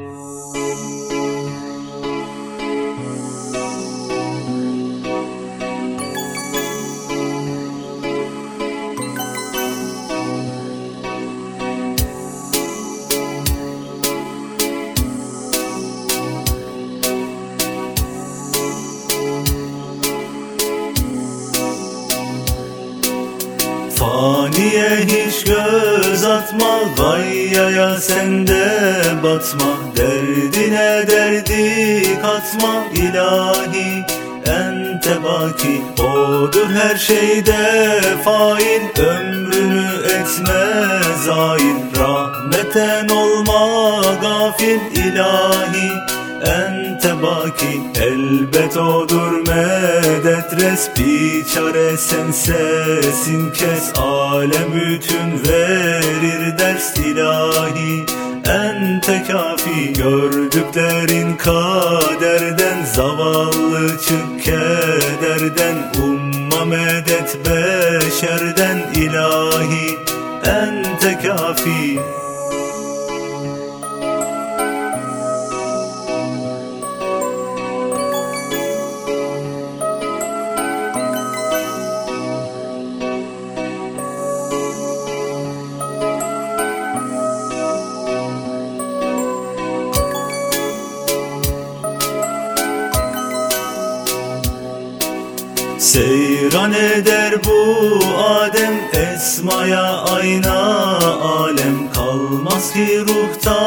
Música Faniye hiç göz atma Gayyaya sende batma. Derdine derdi katma ilahi ente baki. Odur her şeyde fail Ömrünü etme zail. Rahmeten olma gafil ilahi ente baki. Elbet odur medet res Biçare sen sesin kes Alem bütün verir ders ilahi. Ente kafi gördüklerin kaderden Zavallı çık kederden Umma medet beşerden ilahi. Ente kafi Seyran eder bu Adem Esmaya ayna. Alem Kalmaz ki ruhta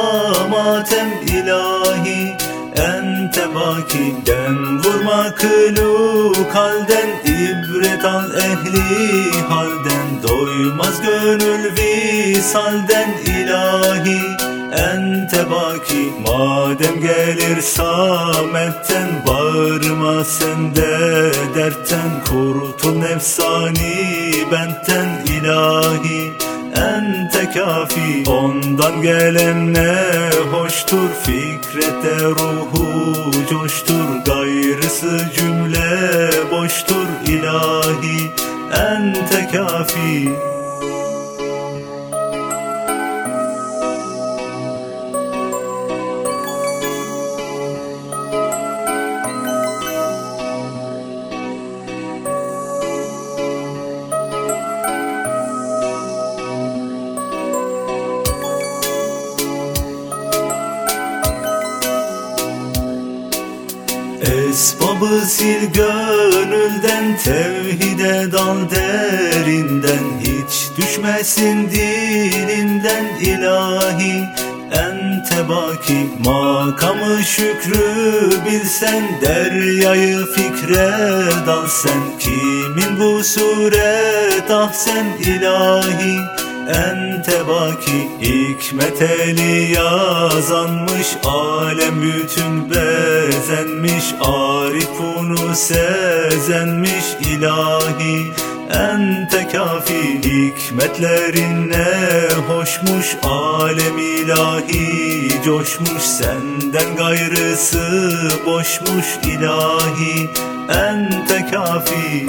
matem ilahi. Ente baki dem vurma kılu kalden. İbret al ehli halden. Doymaz gönül visalden ilahi Ente baki madem gelir sametten Bağırma sen de dertten Kurtul nefsani bentten ilahi. Ente kafi ondan gelen ne hoştur? Fikrete ruhu coştur Gayrısı cümle boştur ilahi. Ente kafi Esbabı sil gönülden Tevhide dal derinden. Hiç düşmesin dilinden ilahi Ente baki. Makamı şükrü bilsen Deryayı fikre dal sen Kimin bu suret? Ah sen ilahi Ente baki hikmet eli yazanmış Alem bütün bezenmiş Arif bunu sezenmiş ilahi Ente kafi hikmetlerin ne hoşmuş Alem ilahi coşmuş Senden gayrısı boşmuş ilahi Ente kafi